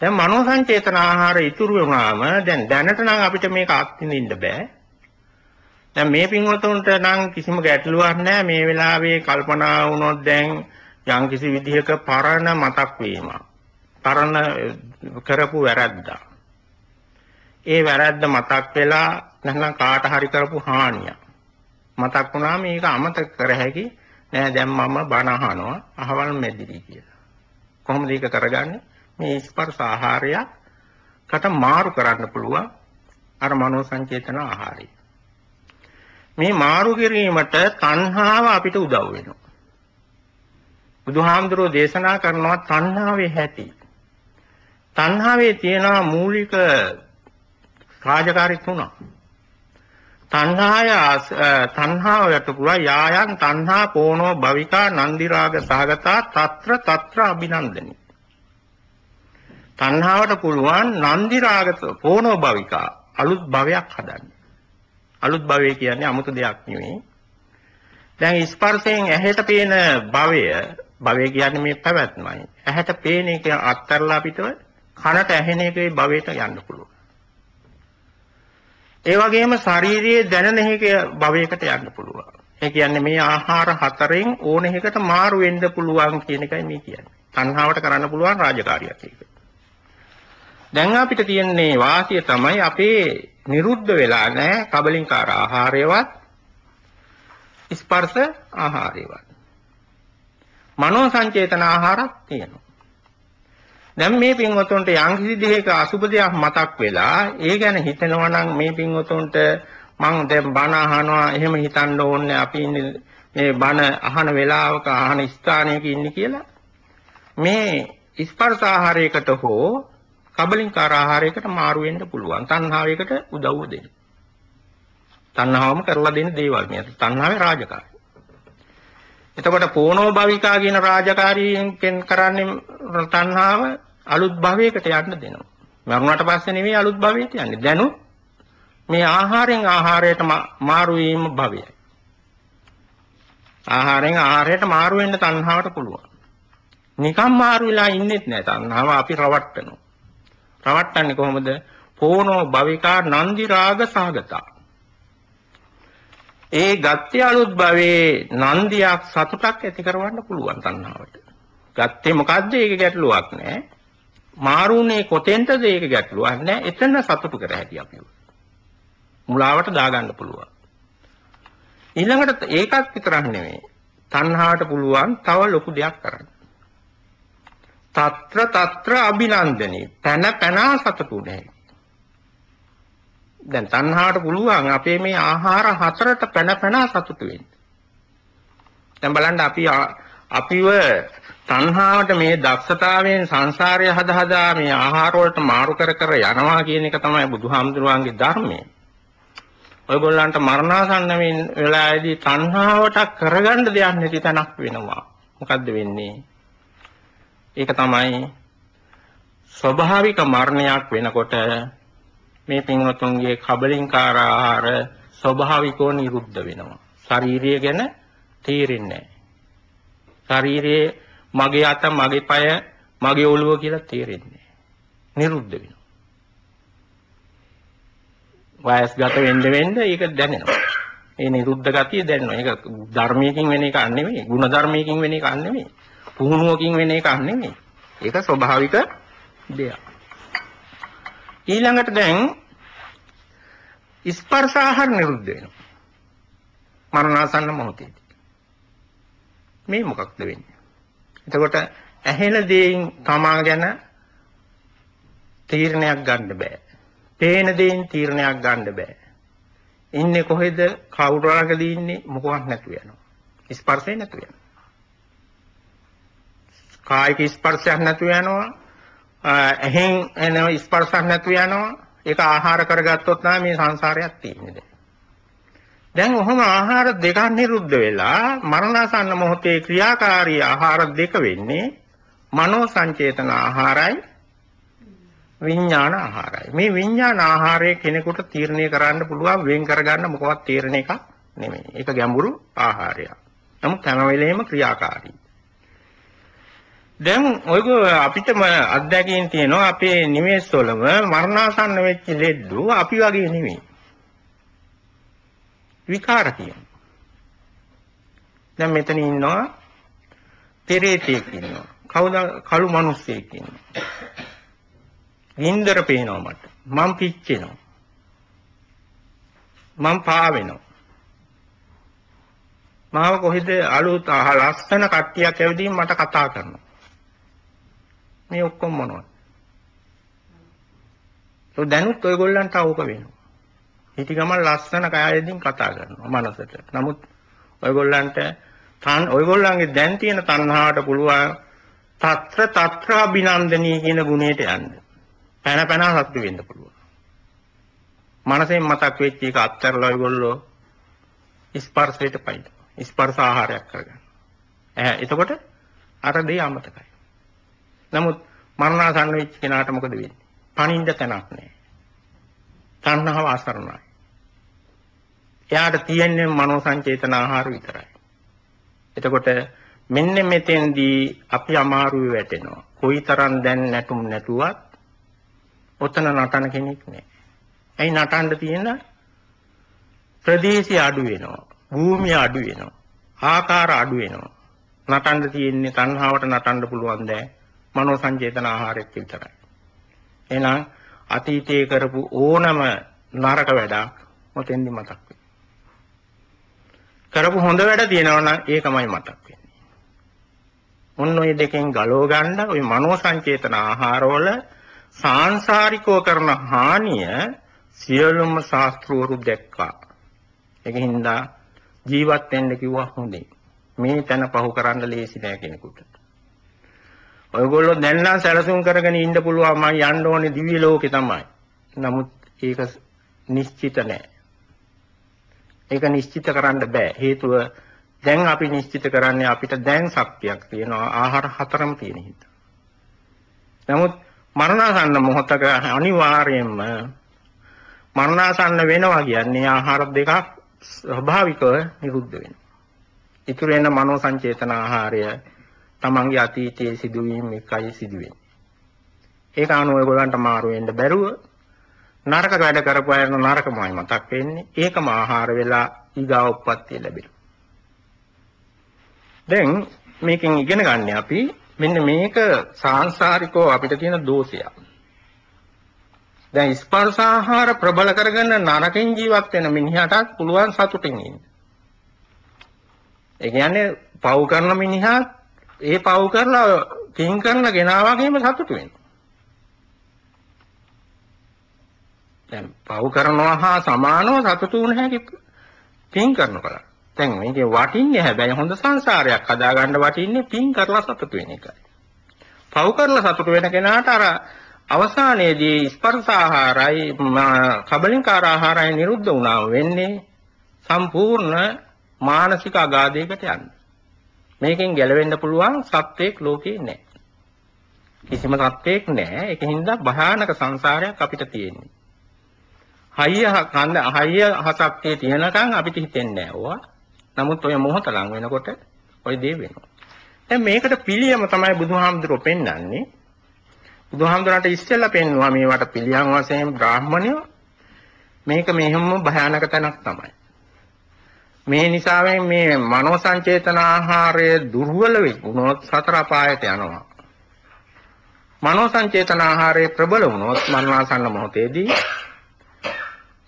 දැන් මනෝ සංචේතන ආහාර ඉතුරු වුණාම දැන් දැනට නම් අපිට මේක අත්විඳින්න බෑ. දැන් මේ පින්වතුන්ට නම් කිසිම ගැටලුවක් නැහැ මේ වෙලාවේ කල්පනා වුණොත් දැන් යම්කිසි විදිහක පරණ මතක් වීමක්. පරණ කරපු වැරද්දක්. ඒ වැරද්ද මතක් වෙලා නැත්නම් කාට හරි කරපු හානිය. මතක් වුණාම මේක අමතක කර හැකි නෑ දැන් මම බණ අහනවා අහවල් මෙදිරි කියලා. කොහොමද ඒක කරගන්නේ? මේ ස්පර්ශ ආහාරයකට මාරු කරන්න පුළුවන් අර මනෝ සංචේතන ආහාරය. මේ මාරු කිරීමට තණ්හාව අපිට උදව් වෙනවා. බුදුහාමුදුරෝ දේශනා කරනවා තණ්හාවේ හැටි. තණ්හාවේ තියෙන මූලික රාජකාරී තුනක්. තණ්හාය තණ්හාවට පුරා යායන් තණ්හා පෝනෝ භවිකා නන්දි රාග සහගතා తත්‍ර తත්‍ර අභිනන්දනි. තණ්හාවට පුළුවන් නන්දි රාග පෝනෝ භවිකා අලුත් භවයක් හදන්න. අලුත් භවය කියන්නේ 아무ත දෙයක් නෙවෙයි. දැන් ස්පර්ශයෙන් ඇහැට පේන භවය භවය කියන්නේ මේ පැවැත්මයි. ඇහැට පේන එක අත්තරලා අපිට කනට ඇහෙන එකේ භවයට යන්න පුළුවන් ඒ වගේම ශාරීරියේ දැනෙන එක භවයකට යන්න පුළුවන්. ඒ කියන්නේ මේ ආහාර හතරෙන් ඕන එකකට මාරු වෙන්න පුළුවන් කියන එකයි මේ කියන්නේ. තණ්හාවට කරන්න පුළුවන් රාජකාරියක් ඒක. දැන් අපිට තියෙන්නේ වාසිය තමයි අපේ නිරුද්ධ වෙලා නැහැ කබලින්කාර ආහාරයවත් ස්පර්ශ ආහාරයවත්. මනෝ සංචේතන ආහාරක් තියෙනවා. දැන් මේ පින්වතුන්ට යම්කිසි දෙයක අසුබ දෙයක් මතක් වෙලා ඒ ගැන හිතනවා නම් මේ පින්වතුන්ට මං දැන් බණ අහනවා එහෙම හිතන්න ඕනේ අපි ඉන්නේ මේ බණ අහන වෙලාවක අහන ස්ථානයක ඉන්නේ කියලා මේ ස්පර්ශ ආහාරයකට හෝ කබලින්කාර ආහාරයකට මාරු වෙන්න පුළුවන් තණ්හාවයකට උදව්ව දෙන්න. තණ්හාවම කරලා දෙන දේවල් මේ තණ්හාවේ රාජකාරිය. එතකොට පෝනෝ භවිකා කියන රාජකාරියෙන් කරන්නේ තණ්හාව අලුත් භවයකට යන්න දෙනවා. මරුණාට පස්සේ නෙවෙයි අලුත් භවයට යන්නේ. දැනු මේ ආහාරයෙන් ආහාරයට මාරු වීම භවයයි. ආහාරයෙන් ආහාරයට මාරු වෙන්න තණ්හාවට පුළුවන්. නිකම් මාරු වෙලා ඉන්නෙත් නෑ තණ්හාව අපි රවට්ටනවා. රවට්ටන්නේ කොහොමද? පෝනෝ භවිකා නන්දි රාග සාගතා. ඒ ගත්තේ අලුත් භවයේ නන්දියක් සතුටක් ඇති කරවන්න පුළුවන් තණ්හාවට. ගත්තේ මොකද්ද? ඒක ගැටලුවක් නෑ. මාරුනේ කොතෙන්ද ඒක ගැටලුවක් නෑ. එතන සතුටු කර හැකි අපිව. මුලාවට දාගන්න පුළුවන්. ඊළඟට ඒකත් විතරක් නෙමෙයි. තණ්හාවට පුළුවන් තව ලොකු දෙයක් කරන්න. తත්‍ර తත්‍ර අභිනන්දනේ පැන පැන සතුටු නැහැ. දැන් තණ්හාවට පුළුවන් අපේ මේ ආහාර හතරට පැන පැන සතුටු වෙන්න. දැන් බලන්න අපි අපිව තණ්හාවට මේ දක්ෂතාවයෙන් සංසාරය හද හදා මේ ආහාර වලට මාරු කර කර යනවා කියන එක තමයි බුදුහාමුදුරුවන්ගේ ධර්මය. ඔයගොල්ලන්ට මරණාසන්න වෙලාවේදී තණ්හාවට කරගන්න දෙයක් නැති තැනක් වෙනවා. මොකද්ද වෙන්නේ? ඒක තමයි ස්වභාවික මරණයක් වෙනකොට මේ පින්වතුන්ගේ කබලින්කාර ආහාර ස්වභාවිකව නිරුද්ධ වෙනවා. ශාරීරිය ගැන තේරෙන්නේ නැහැ. ශරීරයේ මගේ අත, මගේ පය, මගේ ඔළුව කියලා තේරෙන්නේ නිරුද්ධ වෙනවා. වයස්ගත වෙන්න වෙන්න ඒක දැනෙනවා. ඒ නිරුද්ධ ගතිය දැනෙනවා. ඒක ධර්මයකින් වෙන එකක් නෙමෙයි. ಗುಣ ධර්මයකින් වෙන එකක් නෙමෙයි. පුහුණුවකින් වෙන එකක් නෙමෙයි. ඒක ස්වභාවික දෙයක්. ඊළඟට දැන් ස්පර්ශ ආහාර නිරුද්ධ වෙනවා. මරණාසන්න මොහොතේදී. මේ මොකක්ද වෙන්නේ? එතකොට ඇහෙන දේෙන් තමා ගැන තීරණයක් ගන්න බෑ. පේන දේෙන් තීරණයක් ගන්න බෑ. ඉන්නේ කොහෙද? කවුරු ළඟද ඉන්නේ? මොකවත් නැතු වෙනවා. ස්පර්ශය නැතු වෙනවා. කායික ස්පර්ශයක් නැතු වෙනවා. ඇහෙන් එන ස්පර්ශයක් නැතු වෙනවා. ඒක ආහාර කරගත්තොත් තමයි මේ සංසාරයක් තියෙන්නේ දැන්. දැන් ඔහොම ආහාර දෙකක් නිරුද්ධ වෙලා මරණාසන්න මොහොතේ ක්‍රියාකාරී ආහාර දෙක වෙන්නේ මනෝ සංචේතන ආහාරයි විඥාන ආහාරයි. මේ විඥාන ආහාරය කෙනෙකුට තීරණය කරන්න පුළුවන් වෙන් කරගන්න මොකවත් තීරණ එකක් නෙමෙයි. ඒක ගැඹුරු ආහාරයක්. නමුත් හැම වෙලෙම ක්‍රියාකාරී. දැන් ඔයග අපිටම අත්දැකීම් තියෙනවා අපේ නිවෙස්වලම මරණාසන්න වෙච්ච ලෙඩ්ඩු අපි වගේ නෙමෙයි. විකාර කියනවා. දැන් මෙතන ඉන්නවා පෙරේතෙක් ඉන්නවා. කවුද කළු මිනිස්සෙක් ඉන්නවා. ගින්දර පේනවා මට. මං පිච්චෙනවා. මං පාවෙනවා. මාව කොහෙද අලුත් ලස්සන කට්ටියක් ඇවිදින් මට කතා කරනවා. මේ ඔක්කොම මොනවද? ඒ දැනුත් ඔයගොල්ලන්ට අවුක වෙනවා. හිටි ගමන් ලස්සන කයයෙන් කතා කරනවා මනසට. නමුත් ඔයගොල්ලන්ට තන් ඔයගොල්ලන්ගේ දැන් තියෙන තණ්හාවට පුළුවන් తත්‍ර తත්‍ර අභිනන්දනී කියන ගුණයට යන්න. පැන පැන සතුටු වෙන්න පුළුවන්. මනසෙන් මතක් වෙච්ච එක අත්තරලා ඔයගොල්ලෝ ස්පර්ශයට පයින්. ස්පර්ශ ආහාරයක් කරගන්න. ඈ එතකොට අර දේ අමතකයි. නමුත් මරණාසන්න වෙච්ච කෙනාට මොකද වෙන්නේ? පණින්න තැනක් නැහැ. තණ්හාව අසරණයි. එයාට තියෙන්නේ මනෝ සංචේතන ආහාර විතරයි. එතකොට මෙන්න මෙතෙන්දී අපි අමාරුවේ වැටෙනවා. කොයිතරම් දැන් නැටුම් නැතුවත් ඔතන නටන කෙනෙක් නැහැ. ඇයි නටන්න තියෙන ප්‍රදේශය අඩු වෙනවා. භූමිය අඩු වෙනවා. ආකාර අඩු වෙනවා. නටන්න තියෙන්නේ තණ්හාවට නටන්න පුළුවන් දැන් මනෝ සංජේතන ආහාරයක් විතරයි. එහෙනම් අතීතයේ කරපු ඕනම නරක වැඩක් මොතෙන්දි මතක් වෙනවා. කරපු හොඳ වැඩ තියෙනවා නම් ඒකමයි මතක් වෙන්නේ. ඔන්න ඔය දෙකෙන් ගලව ගන්න ඔය මනෝ සංචේතන ආහාරවල සාංශාරිකව කරන හානිය සියලුම ශාස්ත්‍රවරු දැක්කා. ඒකින්ද ජීවත් වෙන්න කිව්වා හොඳේ. මේ තැන පහු කරන්න ලේසි නෑ කෙනෙකුට. ඔයගොල්ලෝ දැන් නම් සැලසුම් කරගෙන ඉන්න පුළුවන් මම යන්න ඕනේ දිව්‍ය ලෝකේ තමයි. නමුත් ඒක නිශ්චිත නෑ. ඒක නිශ්චිත කරන්න බෑ. හේතුව දැන් අපි නිශ්චිත කරන්නේ අපිට දැන් ශක්තියක් තියෙනවා. ආහාර හතරම තියෙන හින්දා. නමුත් මරණාසන්න මොහොතක අනිවාර්යයෙන්ම මරණාසන්න වෙනවා කියන්නේ ආහාර දෙකක් ස්වභාවිකව නිරුද්ධ වෙනවා. ඉතුරු වෙන මනෝ සංචේතන ආහාරය තමන්ගේ අතීතයේ සිදුවීම් එකයි සිදුවෙන්නේ. ඒක අනුව ඔයගොල්ලන්ට මාරු වෙන්න බැරුව නරක වැඩ කරපු අය නරකමයි මතක් වෙන්නේ. ඒකම ආහාර වෙලා ඊගාව උප්පත්තිය ලැබෙනවා. දැන් මේකෙන් ඉගෙන ගන්න අපි මෙන්න මේක සාංශාරිකව අපිට තියෙන දෝෂයක්. දැන් ස්පර්ශ ආහාර ප්‍රබල කරගෙන නරකින් ජීවත් වෙන මිනිහටත් පුළුවන් සතුටින් ඉන්න. ඒ කියන්නේ පව් කරන මිනිහා ඒ පව් කරලා පින් කරන කෙනා වගේම සතුටු වෙනවා. දැන් පව් කරනවා හා සමානව සතුටු වුණ හැකි පින් කරනකොට. දැන් මේකේ වටින්නේ හැබැයි හොඳ සංසාරයක් හදාගන්න වටින්නේ පින් කරලා සතුටු වෙන එකයි. පව් කරලා සතුටු වෙන කෙනාට අර අවසානයේදී ස්පර්ශ ආහාරයි කබලින්කාර ආහාරයි නිරුද්ධ වුණා වෙන්නේ සම්පූර්ණ මානසික අගාධයකට යන්නේ. මේකෙන් ගැලවෙන්න පුළුවන් සත්වයක් ලෝකේ නැහැ. කිසිම සත්වයක් නැහැ. ඒකින්ද භයානක සංසාරයක් අපිට තියෙන්නේ. හයිය කන්න හයිය හසක්කේ තියෙනකන් අපිට හිතෙන්නේ නැහැ ඕවා. නමුත් ඔය මොහොත ලඟ වෙනකොට ඔය දේ වෙනවා. දැන් මේකට පිළියම තමයි බුදුහාමුදුරුවෝ පෙන්වන්නේ. බුදුහාමුදුරන්ට ඉස්සෙල්ලා පෙන්වුවා මේවට පිළියම් වශයෙන් බ්‍රාහ්මණයෝ මේක මෙහෙම භයානක තැනක් තමයි. මේ නිසාවෙන් මේ මනෝ සංචේතන ආහාරය දුර්වල වුණොත් සතර අපායට යනවා. මනෝ සංචේතන ආහාරය ප්‍රබල වුණොත් මරණාසන්න මොහොතේදී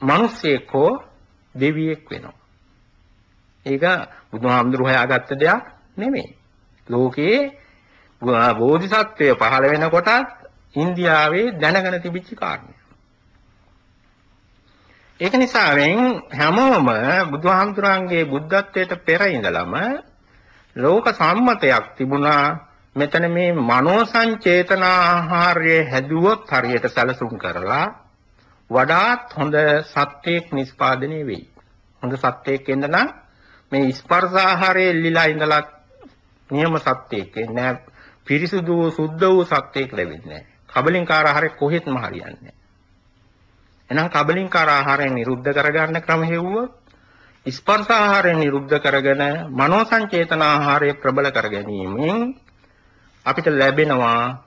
මිනිස්සෙක් හෝ දෙවියෙක් වෙනවා. ඒක බුදුහාමුදුරු හොයාගත්ත දෙයක් නෙමෙයි. ලෝකයේ බෝධිසත්වය පහළ වෙනකොටත් ඉන්දියාවේ දැනගෙන තිබිච්ච කාරණය. ඒක නිසාවෙන් හැමෝම බුදුහාමුදුරන්ගේ බුද්ධත්වයට පෙර ඉඳලම ලෝක සම්මතයක් තිබුණා මෙතන මේ මනෝ සංචේතන ආහාරය හැදුවොත් හරියට සැලසුම් කරලා වඩාත් හොඳ සත්‍යයක් නිස්පාදනය වෙයි. හොඳ සත්‍යයක් එන්න නම් මේ ස්පර්ශ ආහාරයේ එල්ලිලා ඉඳලා නියම සත්‍යයක් නෑ පිරිසුදු සුද්ධ වූ සත්‍යයක් ලැබෙන්නේ නෑ. කබලින්කාර ආහාරය කොහෙත්ම හරියන්නේ නෑ. එහෙනම් කබලින්කාර ආහාරය නිරුද්ධ කරගන්න ක්‍රම හෙව්වොත් ස්පර්ශ ආහාරය නිරුද්ධ කරගෙන මනෝ සංචේතන ආහාරය ප්‍රබල කර ගැනීමෙන් අපිට ලැබෙනවා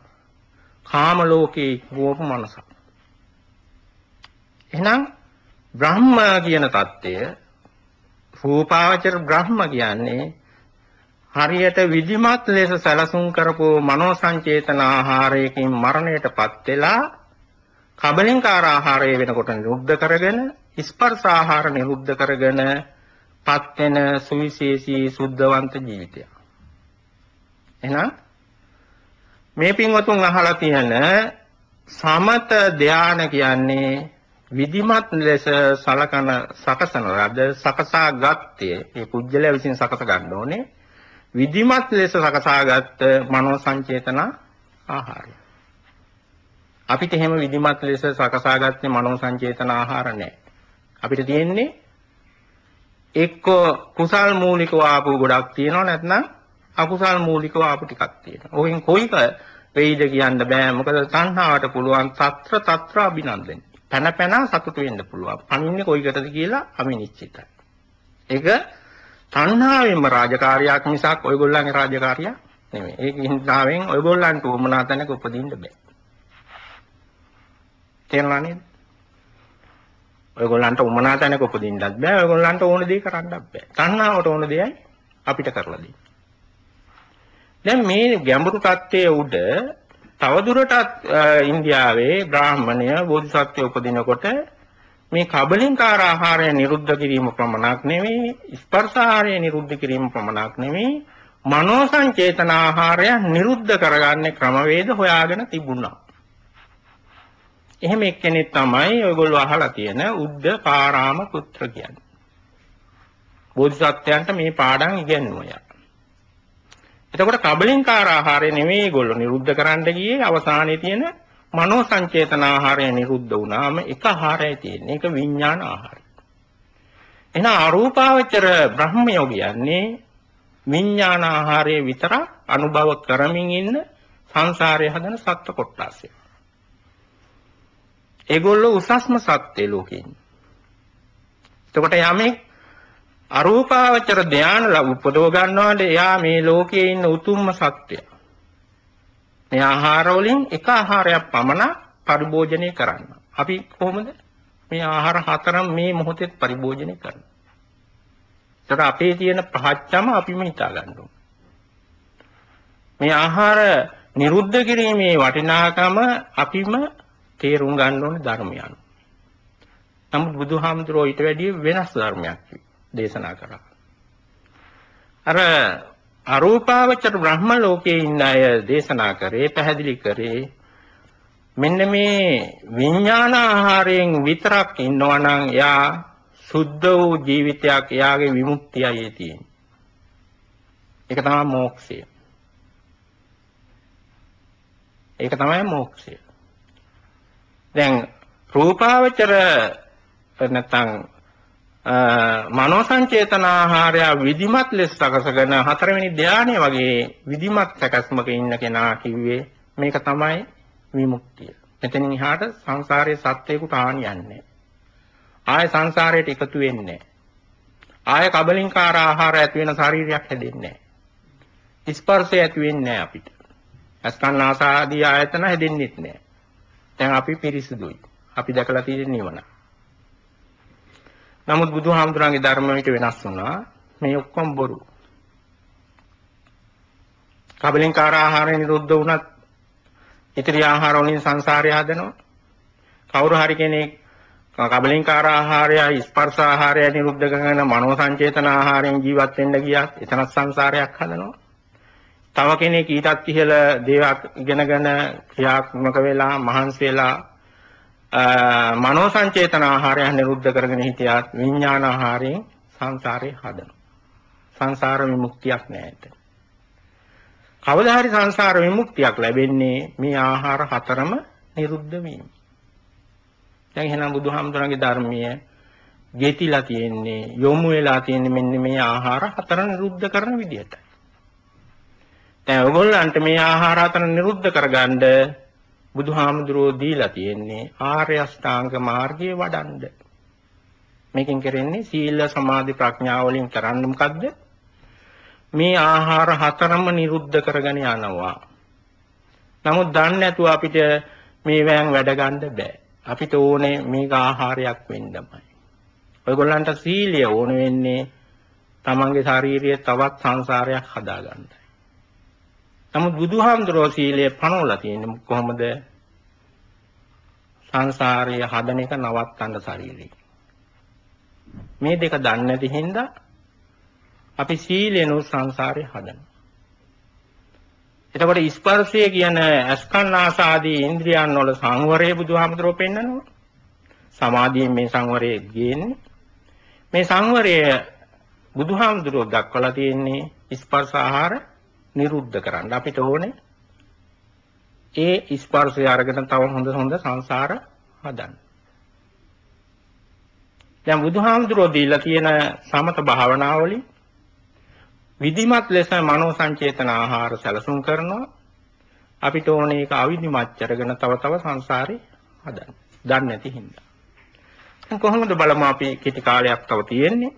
කාම ලෝකේ වූප මනස. එහෙනම් බ්‍රහ්ම කියන தත්ත්වය රූපාවචර බ්‍රහ්ම කියන්නේ හරියට විධිමත් ලෙස සැලසුම් කරපු මනෝ සංචේතන ආහාරයකින් මරණයටපත් වෙලා කබලින්කාර ආහාරය වෙනකොට නිරුද්ධ කරගෙන ස්පර්ශ ආහාර නිරුද්ධ කරගෙන පත් වෙන සුවිශේෂී සුද්ධවන්ත ජීවිතයක්. එහෙනම් මේ පින්වතුන් අහලා තියෙන සමත ධාන කියන්නේ විධිමත් ලෙස සලකන සකසන ලද සකසා ගත්තේ මේ කුජලයා විසින් සකස ගන්න ඕනේ විධිමත් ලෙස සකසාගත් මනෝ සංචේතන ආහාරය. අපිට එහෙම විධිමත් ලෙස සකසාගත්තේ මනෝ සංචේතන ආහාර නැහැ. අපිට තියෙන්නේ එක්ක කුසල් මූලිකව ආපු ගොඩක් තියෙනවා නැත්නම් අකුසල් මූලිකව ආපු ටිකක් තියෙනවා. ඔයින් කොයික වෙයිද කියන්න බෑ. මොකද තණ්හාවට පුළුවන් తත්‍ර తත්‍ර අභිනන්දනයි. පැන පැන සතුට වෙන්න පුළුවන්. පණින්නේ කොයිකටද කියලා අවිනිශ්චිතයි. ඒක තණ්හාවෙන්ම රාජකාරියක් මිසක් ඔයගොල්ලන්ගේ රාජකාරියක් නෙමෙයි. ඒක හින්දාවෙන් ඔයගොල්ලන්ට උමනා තැනක උපදින්න බෑ. තේරුණා නේද? ඔයගොල්ලන්ට උමනා තැනක උපදින්නත් බෑ. ඔයගොල්ලන්ට ඕන දේ කරන්නත් බෑ. තණ්හාවට ඕන දෙයයි අපිට කරලා දෙන්නේ. දැන් මේ ගැඹුරු தත්ත්වයේ උඩ තවදුරටත් ඉන්දියාවේ බ්‍රාහ්මණය බෝධිසත්වය උපදිනකොට මේ කබලින්කාර ආහාරය නිරුද්ධ කිරීම ප්‍රමණක් නෙවෙයි ස්පර්ශ ආහාරය නිරුද්ධ කිරීම ප්‍රමණක් නෙවෙයි මනෝ සංචේතන ආහාරය නිරුද්ධ කරගන්න ක්‍රමවේද හොයාගෙන තිබුණා. එහෙම එක්කෙනෙක් තමයි ඔයගොල්ලෝ අහලා තියෙන උද්ද පාරාම පුත්‍ර කියන්නේ. බෝධිසත්වයන්ට මේ පාඩම් ඉගෙනුවා. එතකොට කබලින්කාර ආහාරය නෙවෙයි ඒගොල්ලෝ නිරුද්ධ කරන්න ගියේ අවසානයේ තියෙන මනෝ සංචේතන ආහාරය නිරුද්ධ වුණාම එක ආහාරයයි තියෙන්නේ. ඒක විඥාන ආහාරය. එහෙනම් අරූපාවචර බ්‍රහ්මයෝ කියන්නේ විඥාන ආහාරය විතර අනුභව කරමින් ඉන්න සංසාරය හදන සත්ත්ව කොට්ටාසය. ඒගොල්ලෝ උසස්ම සත්ත්වේ ලෝකේ. එතකොට යමෙක් අරූපාවචර ධානය උපදව ගන්නවාද එයා මේ ලෝකයේ ඉන්න උතුම්ම සත්‍යය. මේ ආහාර වලින් එක ආහාරයක් පමණ පරිභෝජනය කරන්න. අපි කොහොමද මේ ආහාර හතරම මේ මොහොතේ පරිභෝජනය කරන්නේ? ඒතර අපේ තියෙන පහච්චම අපිම හිතා ගන්න මේ ආහාර නිරුද්ධ කිරීමේ වටිනාකම අපිම තේරුම් ගන්න ඕනේ ධර්මයන්. නමුත් බුදුහාමුදුරුවෝ ඊට වැඩිය වෙනස් ධර්මයක් දේශනා කරා. අර අරූපාවචර බ්‍රහ්ම ලෝකයේ ඉන්න අය දේශනා කරේ පැහැදිලි කරේ මෙන්න මේ විඥාන ආහාරයෙන් විතරක් ඉන්නවා නම් එයා සුද්ධ වූ ජීවිතයක් එයාගේ විමුක්තියයි තියෙන්නේ. ඒක තමයි මෝක්ෂය. ඒක තමයි මෝක්ෂය. දැන් රූපාවචර නැත්නම් මනෝ සංචේතන ආහාරය විධිමත් ලෙස සකසගෙන හතරවෙනි ධානය වගේ විධිමත් සැකස්මක ඉන්න කෙනා කිව්වේ මේක තමයි විමුක්තිය. මෙතනින් එහාට සංසාරයේ සත්‍යයකට හානියන්නේ ආය සංසාරයට එකතු වෙන්නේ ආය කබලින්කාර ආහාර ඇති වෙන ශරීරයක් හැදෙන්නේ ස්පර්ශය ඇති වෙන්නේ නැහැ අපිට. අස්කන් ආසාදී ආයතන හැදෙන්නෙත් නැහැ. දැන් අපි පිරිසුදුයි. අපි දැකලා තියෙන නිවන. නමුත් බුදුහාමුදුරන්ගේ ධර්මයට වෙනස් වුණා. මේ ඔක්කොම බොරු. කබලින්කාර ආහාරය නිරුද්ධ වුණත් ඉතිරි ආහාර වලින් සංසාරය හදනවා. කවුරු හරි කෙනෙක් කබලින්කාර ආහාරය ස්පර්ශ ආහාරය නිරුද්ධ කරන මනෝ සංචේතන ආහාරයෙන් ජීවත් වෙන්න ගියත් එතනත් සංසාරයක් හදනවා. තව කෙනෙක් ඊටත් ඉහළ දේවල් ඉගෙනගෙන ක්‍රියාත්මක වෙලා මහන්සි වෙලා මනෝ සංචේතන ආහාරය නිරුද්ධ කරගෙන හිටියත් විඥාන ආහාරයෙන් සංසාරේ හදනවා. සංසාර විමුක්තියක් නැහැ. කවදා හරි සංසාර විමුක්තියක් ලැබෙන්නේ මේ ආහාර හතරම නිරුද්ධ වීම. දැන් එහෙනම් බුදුහාමුදුරන්ගේ ධර්මයේ ගෙතිලා තියෙන්නේ යොමු වෙලා තියෙන්නේ මෙන්න මේ ආහාර හතර නිරුද්ධ කරන විදිහට. දැන් ඔයගොල්ලන්ට මේ ආහාර හතර නිරුද්ධ කරගන්න බුදුහාමුදුරෝ දීලා තියෙන්නේ ආර්ය අෂ්ටාංග මාර්ගයේ වඩන්න. මේකෙන් කරන්නේ සීල සමාධි ප්‍රඥා වලින් කරන්නේ මොකද්ද? මේ ආහාර හතරම නිරුද්ධ කරගෙන යනවා. නමුත් දන්නේ නැතුව අපිට මේ වෑන් වැඩ ගන්න බෑ. අපිට ඕනේ මේක ආහාරයක් වෙන්නමයි. ඔයගොල්ලන්ට සීලය ඕන වෙන්නේ තමන්ගේ ශාරීරිය තවත් සංසාරයක් හදාගන්නයි. නමුත් බුදුහාමුදුරෝ සීලය පනවලා තියෙන්නේ කොහොමද? සංසාරය හදන එක නවත්තන්න ශරීරය. මේ දෙක දන්නේ නැති හින්දා අපි සීලෙනු සංසාරේ හදනවා. එතකොට ස්පර්ශය කියන අස්කන්නාස ආදී ඉන්ද්‍රියන් වල සංවරය බුදුහාමුදුරුවෝ පෙන්නනවා. සමාධියෙන් මේ සංවරය ගේන්නේ. මේ සංවරය බුදුහාමුදුරුවෝ දක්වලා තියෙන්නේ ස්පර්ශ ආහාර නිරුද්ධ කරන්න. අපිට ඕනේ ඒ ස්පර්ශය අරගෙන තව හොඳ හොඳ සංසාර හදන්න. දැන් බුදුහාමුදුරුවෝ දීලා තියෙන සමත භාවනාවලින් විධිමත් ලෙස මනෝ සංචේතන ආහාර සැලසුම් කරනවා අපිට ඕනේ ඒක අවිධිමත් කරගෙන තව තව සංසාරේ හදන්න. දන්නේ නැති හින්දා. දැන් කොහොමද බලමු අපි කෙටි කාලයක් තව තියෙන්නේ.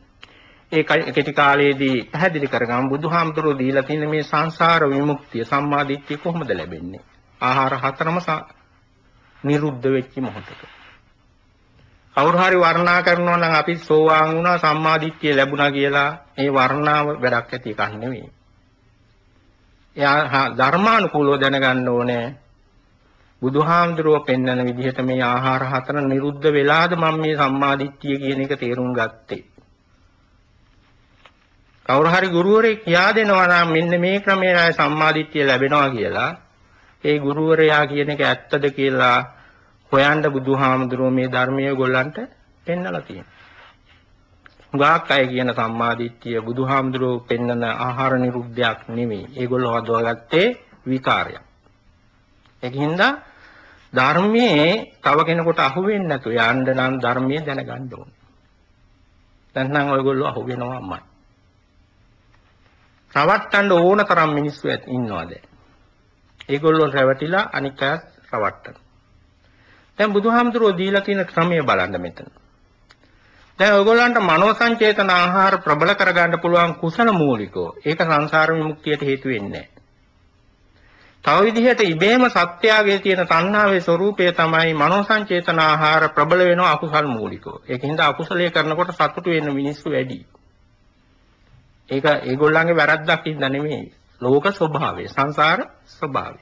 ඒ කෙටි කාලයේදී පැහැදිලි කරගමු බුදුහාමුදුරුවෝ දීලා තියෙන මේ සංසාර විමුක්තිය සම්මාදිට්ඨිය කොහොමද ලැබෙන්නේ? ආහාර හතරම නිරුද්ධ වෙච්ච මොහොතක. කවුරු හරි වර්ණනා කරනවා නම් අපි සෝවාන් වුණා සම්මාදිට්ඨිය ලැබුණා කියලා ඒ වර්ණාව වැඩක් ඇති එකක් නෙවෙයි. එයා ධර්මානුකූලව දැනගන්න ඕනේ බුදුහාමුදුරුව පෙන්වන විදිහට මේ ආහාර හතර නිරුද්ධ වෙලාද මම මේ සම්මාදිට්ඨිය කියන එක තේරුම් ගත්තේ. කවුරු හරි ගුරුවරයෙක් කියා දෙනවා නම් මෙන්න මේ ක්‍රමයයි සම්මාදිට්ඨිය ලැබෙනවා කියලා ඒ ගුරුවරයා කියන එක ඇත්තද කියලා හොයන්න බුදුහාමුදුරුවෝ මේ ධර්මයේ ගොල්ලන්ට පෙන්නලා තියෙනවා. හුඟක් අය කියන සම්මාදිට්ඨිය බුදුහාමුදුරුවෝ පෙන්නන ආහාර නිරුද්ධයක් නෙමෙයි. ඒගොල්ලෝ හදවගත්තේ විකාරයක්. ඒකින්ද ධර්මයේ තව කෙනෙකුට අහු වෙන්නේ නැතු යන්න නම් ධර්මයේ දැනගන්න ඕනේ. දැන් නම් ඔයගොල්ලෝ අහු වෙනවාමයි. රවට්ටන්න ඕන තරම් මිනිස්සු ඉන්නවා දැන්. ඒගොල්ලෝ රැවටිලා අනික් අයත් රවට්ටන. දැන් බුදුහාමුදුරුවෝ දීලා තියෙන ක්‍රමය බලන්න මෙතන. දැන් ඔයගොල්ලන්ට මනෝ සංචේතන ආහාර ප්‍රබල කරගන්න පුළුවන් කුසල මූලිකෝ. ඒක සංසාර විමුක්තියට හේතු වෙන්නේ තව විදිහට ඉබේම සත්‍යයේ තියෙන තණ්හාවේ ස්වરૂපය තමයි මනෝ සංචේතන ආහාර ප්‍රබල වෙනවා අකුසල් මූලිකෝ. ඒකින්ද අකුසලයේ කරනකොට සතුටු වෙන මිනිස්සු වැඩි. ඒක ඒගොල්ලන්ගේ වැරද්දක් ඉඳ නෙමෙයි. ලෝක ස්වභාවය, සංසාර ස්වභාවය.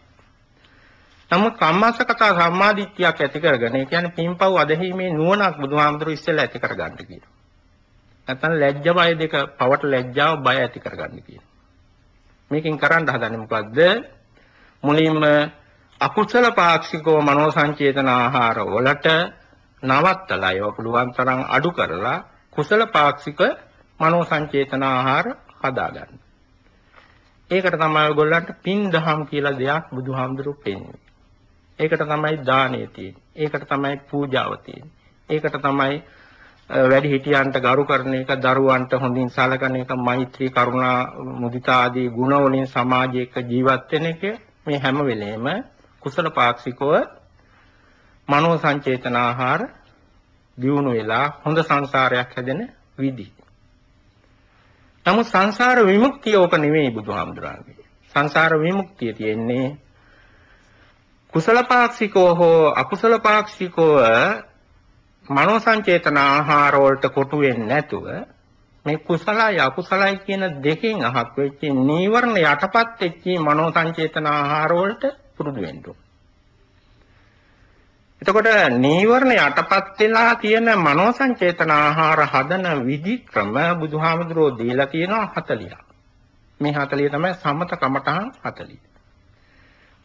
නමුත් කම්මස්සකතා සම්මාදිට්ඨියක් ඇති කරගෙන ඒ කියන්නේ පින්පව් අධහිමේ නුවණක් බුදුහාමුදුරු ඉස්සෙල්ලා ඇති කරගන්න කියනවා. නැත්නම් ලැජ්ජ බය දෙක පවට ලැජ්ජාව බය ඇති කරගන්න කියනවා. මේකෙන් කරන්න හදන්නේ මොකද්ද? මුලින්ම අකුසල පාක්ෂිකව මනෝ සංචේතන ආහාර වලට නවත්තලා ඒවා පුළුවන් තරම් අඩු කරලා කුසල පාක්ෂික මනෝ සංචේතන ආහාර හදාගන්න. ඒකට තමයි ඔයගොල්ලන්ට පින් දහම් කියලා දෙයක් බුදුහාමුදුරුවෝ පෙන්වන්නේ. ඒකට තමයි දානය තියෙන්නේ. ඒකට තමයි පූජාව තියෙන්නේ. ඒකට තමයි වැඩි හිටියන්ට ගරු කරන එක, දරුවන්ට හොඳින් සලකන එක, මෛත්‍රී, කරුණා, මුදිතා ආදී ගුණ වලින් සමාජයක ජීවත් වෙන එක මේ හැම වෙලේම කුසල පාක්ෂිකව මනෝ සංචේතන ආහාර දියුණු වෙලා හොඳ සංසාරයක් හැදෙන විදි. නමුත් සංසාර විමුක්තිය ඕක නෙවෙයි බුදුහාමුදුරන්ගේ. සංසාර විමුක්තිය තියෙන්නේ කුසල පාක්ෂිකෝ හෝ අකුසල පාක්ෂිකෝ මනෝ සංචේතන ආහාර වලට කොටු වෙන්නේ නැතුව මේ කුසලයි අකුසලයි කියන දෙකෙන් අහක් වෙච්ච නීවරණ යටපත් වෙච්ච මනෝ සංචේතන ආහාර වලට පුරුදු වෙන්න ඕන. එතකොට නීවරණ යටපත් වෙලා තියෙන මනෝ සංචේතන ආහාර හදන විදි ක්‍රම බුදුහාමුදුරෝ දීලා තියෙනවා 40ක්. මේ 40 තමයි සමත කමඨහන් 40.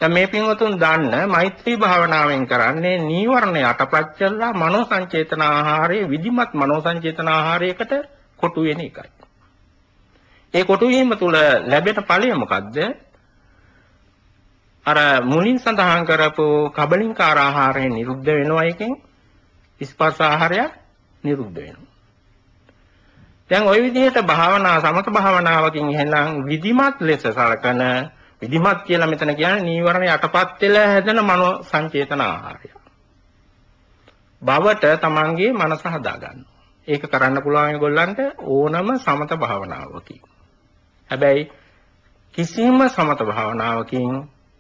දැන් මේ පින්වතුන් දන්න මෛත්‍රී භාවනාවෙන් කරන්නේ නීවරණ යටපත් කරලා මනෝ සංචේතන ආහාරයේ විධිමත් මනෝ සංචේතන ආහාරයකට කොටු වෙන එකයි. ඒ කොටු වීම තුළ ලැබෙන ඵලය මොකද්ද? අර මුලින් සඳහන් කරපු කබලින්කාර ආහාරය නිරුද්ධ වෙනවා එකෙන් ස්පර්ශ ආහාරය නිරුද්ධ වෙනවා. දැන් ওই විදිහට භාවනා සමත භාවනාවකින් එහෙනම් විධිමත් ලෙස සලකන විධිමත් කියලා මෙතන කියන්නේ නීවරණ යටපත් වෙලා හැදෙන මනෝ සංචේතන ආහාරය. බවට තමන්ගේ මනස හදා ගන්නවා. ඒක කරන්න පුළුවන් ඒගොල්ලන්ට ඕනම සමත භාවනාවකින්. හැබැයි කිසිම සමත භාවනාවකින්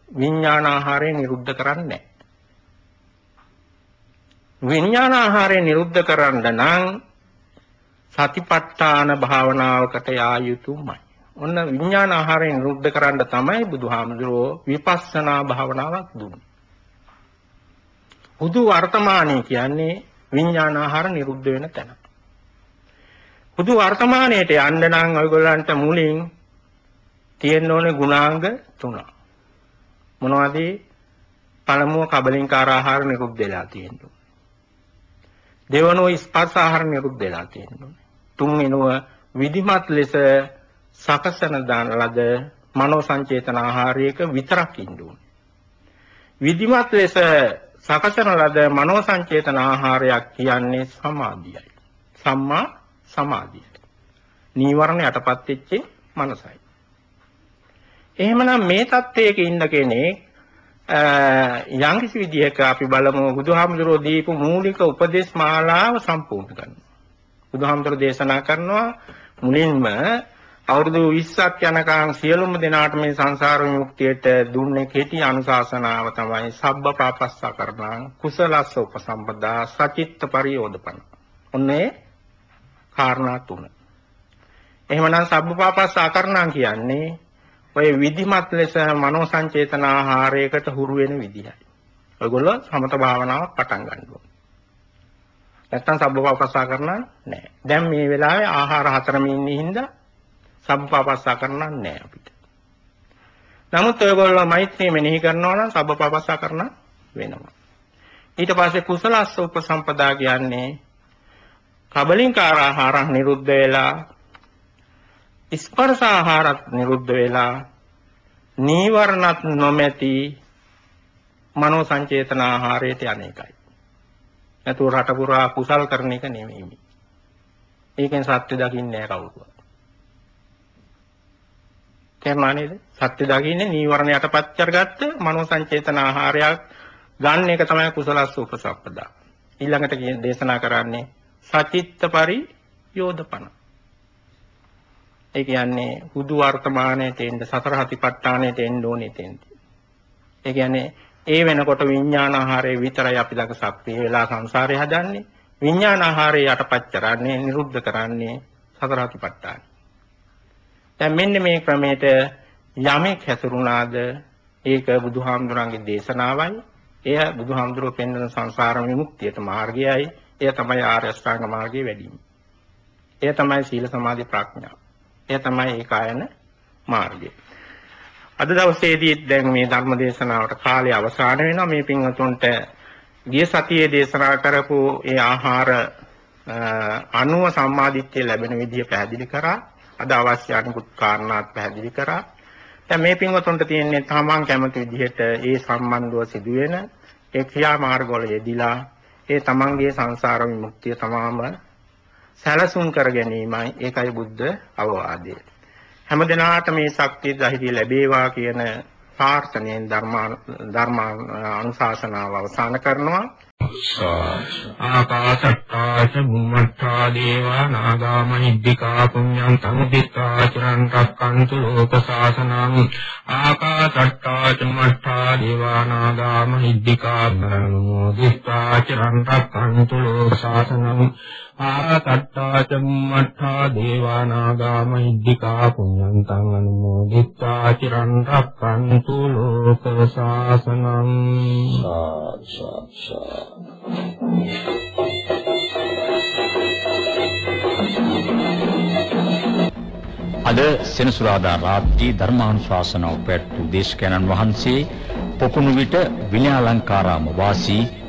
විඥාන ආහාරය නිරුද්ධ කරන්නේ නැහැ. විඥාන ආහාරය නිරුද්ධ කරන්න නම් සතිපට්ඨාන භාවනාවකට යා යුතුමයි. ඔන්න විඥාන ආහාරය නිරුද්ධ කරන්න තමයි බුදුහාමුදුරුවෝ විපස්සනා භාවනාවක් දුන්නේ. බුදු වර්තමානයේ කියන්නේ විඥාන ආහාර නිරුද්ධ වෙන තැන. බුදු වර්තමානයේට යන්න නම් ඔයගොල්ලන්ට මුලින් තියෙන්න ඕනේ ගුණාංග තුනක්. මොනවද? පළමුව කබලින්කාර ආහාර නිරුද්ධ වෙලා තියෙනවා. දෙවනුව ස්පර්ශ ආහාර නිරුද්ධ වෙලා තියෙනවා. තුන්වෙනුව විධිමත් ලෙස සකසන දාන ලද මනෝ සංචේතන ආහාරයක විතරක් ඉන්න ඕනේ. විධිමත් ලෙස සකසන ලද මනෝ සංචේතන ආහාරයක් කියන්නේ සමාධියයි. සම්මා සමාධියයි. නීවරණ යටපත් වෙච්ච මනසයි. එහෙමනම් මේ தත්වයක ඉන්න කෙනෙක් යම්කිසි විදිහක අපි බලමු බුදුහාමුදුරෝ දීපු මූලික උපදේශ මාලාව සම්පූර්ණ කරනවා. බුදුහාමුදුරෝ දේශනා කරනවා මුලින්ම අවුරුදු 20ක් යනකම් සියලුම දෙනාට මේ සංසාර විමුක්තියට දුන්නේ කෙටි අනුශාසනාව තමයි සබ්බ පාපස්සා කරණං කුසලස්ස උපසම්පදා සචිත්ත පරියෝධපන. ඔන්නේ කාරණා තුන. එහෙමනම් සබ්බ පාපස්සා කරණං කියන්නේ ඔය විධිමත් ලෙස මනෝ සංචේතන ආහාරයකට හුරු වෙන විදිහයි. ඔයගොල්ලෝ සමත භාවනාවක් පටන් ගන්න ඕනේ. නැත්තම් සබ්බපාපස්සා කරන්න නැහැ. දැන් මේ වෙලාවේ ආහාර හතරම ඉන්නේ හින්දා සබ්බපාපස්සා කරන්න නැහැ අපිට. නමුත් ඔයගොල්ලෝ මෛත්‍රිය මෙනෙහි කරනවා නම් සබ්බපාපස්සා කරන්න වෙනවා. ඊට පස්සේ කුසලස්ස උපසම්පදා කියන්නේ කබලින්කාර ආහාරක් නිරුද්ධ වෙලා ස්පර්ශ ආහාරත් නිරුද්ධ වෙලා නීවරණත් නොමැති මනෝ සංචේතන ආහාරයට අනේකයි. නැතුව රට පුරා කුසල් කරන එක නෙමෙයි. ඒකෙන් සත්‍ය දකින්නේ නැහැ කවුරුවත්. තේරුණා නේද? සත්‍ය දකින්නේ නීවරණ යටපත් කරගත්ත මනෝ සංචේතන ආහාරයක් ගන්න එක තමයි කුසලස්ස උපසම්පදා. ඊළඟට දේශනා කරන්නේ සචිත්ත පරි යෝධපන. ඒ කියන්නේ හුදු වර්තමානයේ තෙන්ද සතර හතිපට්ඨානයේ තෙන්න ඕනේ තෙන්ද. ඒ කියන්නේ ඒ වෙනකොට විඥාන ආහාරය විතරයි අපි ළඟ සක්‍රිය වෙලා සංසාරේ හදන්නේ. විඥාන ආහාරය යටපත් කරන්නේ නිරුද්ධ කරන්නේ සතර හතිපට්ඨාන. දැන් මෙන්න මේ ක්‍රමයට යමෙක් හැසිරුණාද ඒක බුදුහාමුදුරන්ගේ දේශනාවයි. එය බුදුහාමුදුරුවෝ පෙන්වන සංසාර විමුක්තියට මාර්ගයයි. එය තමයි ආර්ය අෂ්ටාංග මාර්ගයේ වැඩිම. එය තමයි සීල සමාධි ප්‍රඥා. එය තමයි ඒකායන මාර්ගය. අද දවසේදී දැන් මේ ධර්ම දේශනාවට කාලය අවසන් වෙනවා. මේ පින්වතුන්ට ගිය සතියේ දේශනා කරපු ඒ ආහාර අනුව සම්මාදිට්ඨිය ලැබෙන විදිය පැහැදිලි කරා. අද අවශ්‍ය අනිකුත් කාරණාත් පැහැදිලි කරා. දැන් මේ පින්වතුන්ට තියෙන්නේ තමන් කැමති විදිහට ඒ සම්බන්ධව සිදුවෙන ඒ ක්‍රියාමාර්ගවල යෙදিলা ඒ තමන්ගේ සංසාර විමුක්තිය තමාම සැලසුම් කර ගැනීමයි ඒකයි බුද්ධ අවවාදය. හැම දිනාට මේ ශක්තිය ධෛර්යය ලැබේවා කියන ප්‍රාර්ථනෙන් ධර්මා ධර්මා අනුශාසනාව අවසන් කරනවා. ආකාශත්තාච බුම්මත්තා දේවා නාගාමහිද්దికා පුඤ්ඤං සම්පිතා චිරන් රක්칸තු ලෝක සාසනං ආකාශත්තාච මත්තා දේවා නාගාමහිද්దికා බරණෝ දිස්සා චිරන් රක්칸තු ලෝක සාසනං ආකාසට්ටා චුම්මට්ටා දේවානාගා මහිද්దికා පුඤ්ඤන්තං අනුමෝදිත්වා චිරන් රක්ඛන්තු ලෝක ශාසනං අද සෙනසුරාදා රාත්‍රී ධර්මානුශාසනාව පැවැත් වූ දේශකයන්න් වහන්සේ පොකුණු විට විනයාලංකාරාම වාසී